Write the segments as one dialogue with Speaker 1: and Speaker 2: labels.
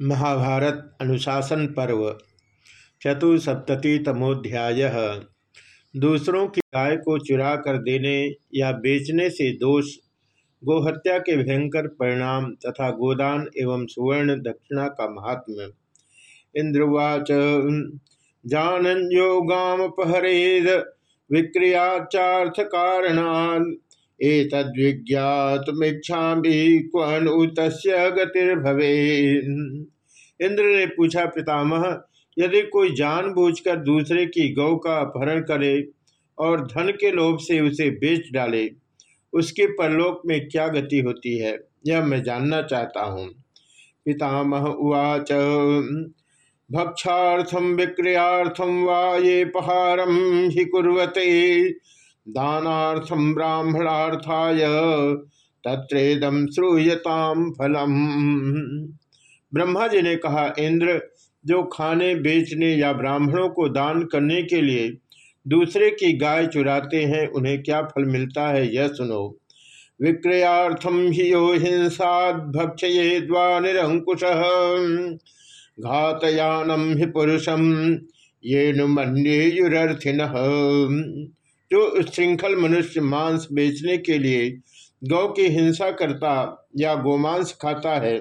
Speaker 1: महाभारत अनुशासन पर्व चतुसप्ततितमोध्याय दूसरों की गाय को चुरा कर देने या बेचने से दोष, गोहत्या के भयंकर परिणाम तथा गोदान एवं सुवर्ण दक्षिणा का महात्म्य। इंद्रवाच, जानन्यो गामपहरेद विक्रियाचार्थ कारणान एतद्विज्ञातमीक्षा क्वन तस्य गतिर्भवे इंद्र ने पूछा, पितामह, यदि कोई जानबूझकर दूसरे की गौ का अपहरण करे और धन के लोभ से उसे बेच डाले, उसके परलोक में क्या गति होती है, यह मैं जानना चाहता हूँ। पितामह, उवाच। भक्षार्थम विक्रियार्थम वा ये पहारम ही कुरते दानार्थम ब्राह्मणार्थाय तत्रेदम श्रूयताम फलम। ब्रह्मा जी ने कहा, इंद्र, जो खाने, बेचने या ब्राह्मणों को दान करने के लिए दूसरे की गाय चुराते हैं, उन्हें क्या फल मिलता है, यह सुनो। विक्रयाथम ही यो हिंसा भक्षये निरंकुश। घातयानम ही पुरुषम ये नुमन्युरर्थिन जो श्रृंखल मनुष्य मांस बेचने के लिए गौ की हिंसा करता या गोमांस खाता है,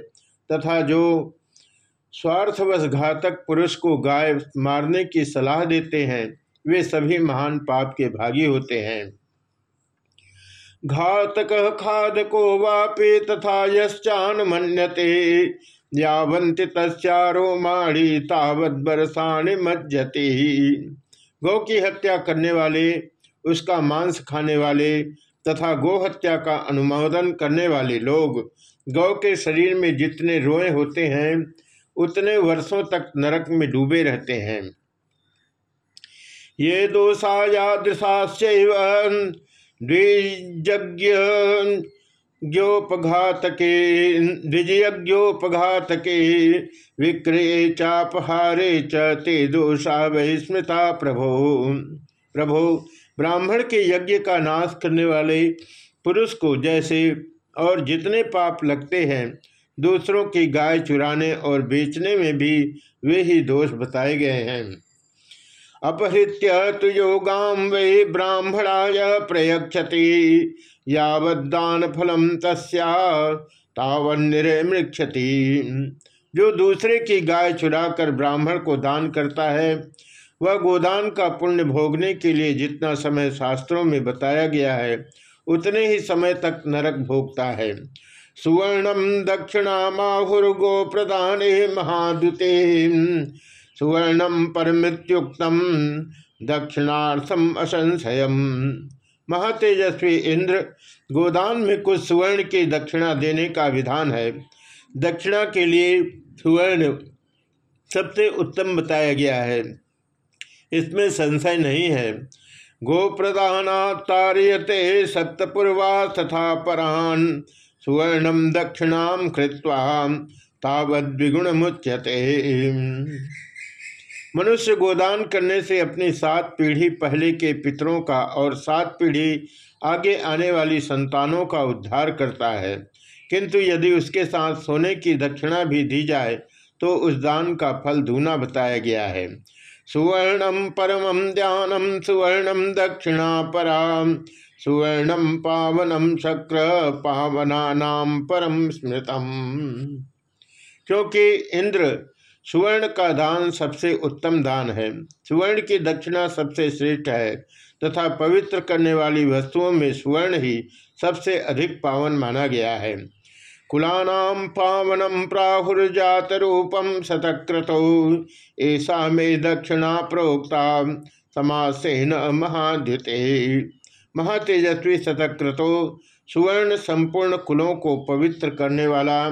Speaker 1: तथा जो स्वार्थवश घातक पुरुष को गाय मारने की सलाह देते हैं, वे सभी महान पाप के भागी होते हैं। घातक खाद को वापे तथा यश्चान मन्यते यावंत तस्ारो माड़ी तावत बरसाने मज्जते। ही गौ की हत्या करने वाले उसका मांस खाने वाले तथा गोहत्या का अनुमोदन करने वाले लोग गौ के शरीर में जितने रोए होते हैं, उतने वर्षों तक नरक में डूबे रहते हैं। ये दोषायादृशाश्च द्विजज्ञ ज्ञोपघातके द्विजयज्ञोपघातके विक्रय चापहारे च दोषा वही स्मृता प्रभो प्रभो ब्राह्मण के यज्ञ का नाश करने वाले पुरुष को जैसे और जितने पाप लगते हैं, दूसरों की गाय चुराने और बेचने में भी वे ही दोष बताए गए हैं। अपहृत्य तो योगाम वे ब्राह्मणाय प्रयक्षति यावदान फलम तस्या तावन्निमृक्षति जो दूसरे की गाय चुराकर ब्राह्मण को दान करता है वह गोदान का पुण्य भोगने के लिए जितना समय शास्त्रों में बताया गया है, उतने ही समय तक नरक भोगता है। सुवर्णम दक्षिणा माहुर्गो प्रदान महादुते। सुवर्णम परमृत्युक्तम दक्षिणार्थम असंशय। महातेजस्वी इंद्र, गोदान में कुछ सुवर्ण की दक्षिणा देने का विधान है। दक्षिणा के लिए सुवर्ण सबसे उत्तम बताया गया है। इसमें संशय नहीं है। गोप्रदाना तार्यते सप्तपूर्वा तथा परान सुवर्णम दक्षिणाम कृत्वा तावद्विगुण मुच्यते मनुष्य गोदान करने से अपनी सात पीढ़ी पहले के पितरों का और सात पीढ़ी आगे आने वाली संतानों का उद्धार करता है। किंतु यदि उसके साथ सोने की दक्षिणा भी दी जाए तो उस दान का फल दूना बताया गया है। सुवर्णम परमम ध्यानम सुवर्णम दक्षिणा परा सुवर्णम पावनम शक्र पावना परम स्मृतम। क्योंकि इंद्र सुवर्ण का दान सबसे उत्तम दान है, सुवर्ण की दक्षिणा सबसे श्रेष्ठ है, तथा पवित्र करने वाली वस्तुओं में सुवर्ण ही सबसे अधिक पावन माना गया है। कुलानाम पावनम प्राहुर्जात रूपम ऐसा में दक्षिणा प्रोक्ता समासेन महाद्युते। महातेजस्वी शतक्रतो सुवर्ण संपूर्ण कुलों को पवित्र करने वाला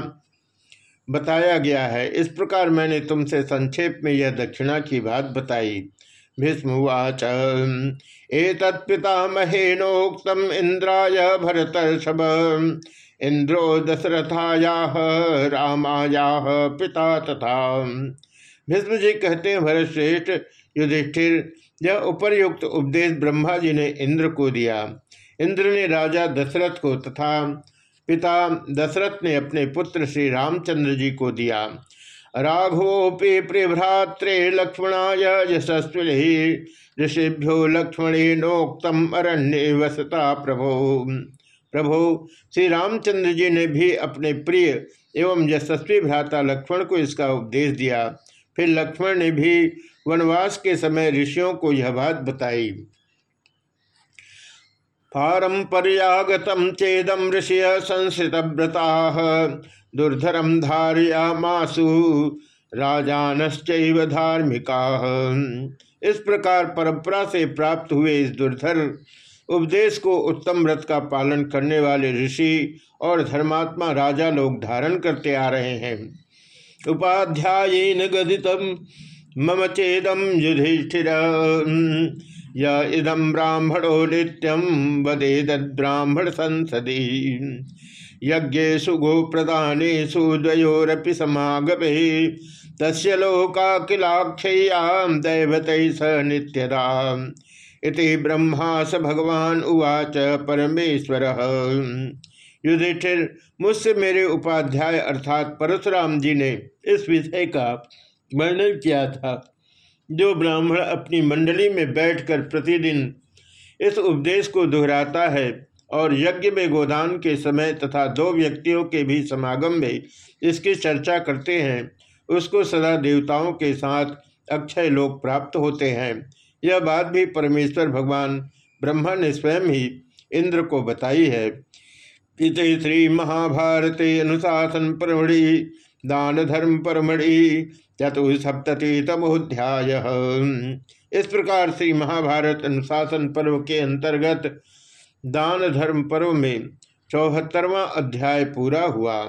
Speaker 1: बताया गया है। इस प्रकार मैंने तुमसे संक्षेप में यह दक्षिणा की बात बताई। भीष्मवाच एतत्पितामहेनोक्तम इंद्राय भरतर्षभ। इंद्रो दशरथाया, रामाया पिता तथा। भीष्म जी कहते हैं, भरत श्रेष्ठ युधिष्ठिर, यह उपरयुक्त उपदेश ब्रह्मा जी ने इंद्र को दिया। इंद्र ने राजा दशरथ को तथा पिता दशरथ ने अपने पुत्र श्री रामचंद्र जी को दिया। राघवोपि प्रिभ्रात्रे लक्ष्मणाय यशस्वी ऋषिभ्यो लक्ष्मणे नोक्तम अरण्य वसता प्रभो। प्रभु श्री रामचंद्र जी ने भी अपने प्रिय एवं यशस्वी भ्राता लक्ष्मण को इसका उपदेश दिया। फिर लक्ष्मण ने भी वनवास के समय ऋषियों को यह बात बताई। पारंपर्यागतम चेदम ऋषि संस्कृत व्रता दुर्धरम धारिया मासु राजानश्चैव धार्मिका। इस प्रकार परंपरा से प्राप्त हुए इस दुर्धर उपदेश को उत्तम व्रत का पालन करने वाले ऋषि और धर्मात्मा राजा लोग धारण करते आ रहे हैं। उपाध्यायन गदितम मम चेदम युधिष्ठिर य इदम ब्राह्मणो नित्यम वदेद ब्राह्मण संसदी। यज्ञेशु गोप्रदानेशु द्वयोरपि समागमे। तस्य लोकाखिलाख्याम दैवत स नित्यदा। इति ब्रह्मा स भगवान उवाच परमेश्वर। युधिष्ठिर, मुझसे मेरे उपाध्याय अर्थात परशुराम जी ने इस विषय का वर्णन किया था। जो ब्राह्मण अपनी मंडली में बैठकर प्रतिदिन इस उपदेश को दोहराता है और यज्ञ में गोदान के समय तथा दो व्यक्तियों के भी समागम में इसकी चर्चा करते हैं, उसको सदा देवताओं के साथ अक्षय लोक प्राप्त होते हैं। यह बात भी परमेश्वर भगवान ब्रह्मा ने स्वयं ही इंद्र को बताई है इत श्री महाभारत अनुशासन परमढ़ि, दान धर्म परमढ़ि चतुसप्तति तमोध्याय इस प्रकार श्री महाभारत अनुशासन पर्व के अंतर्गत दान धर्म पर्व में चौहत्तरवा अध्याय पूरा हुआ।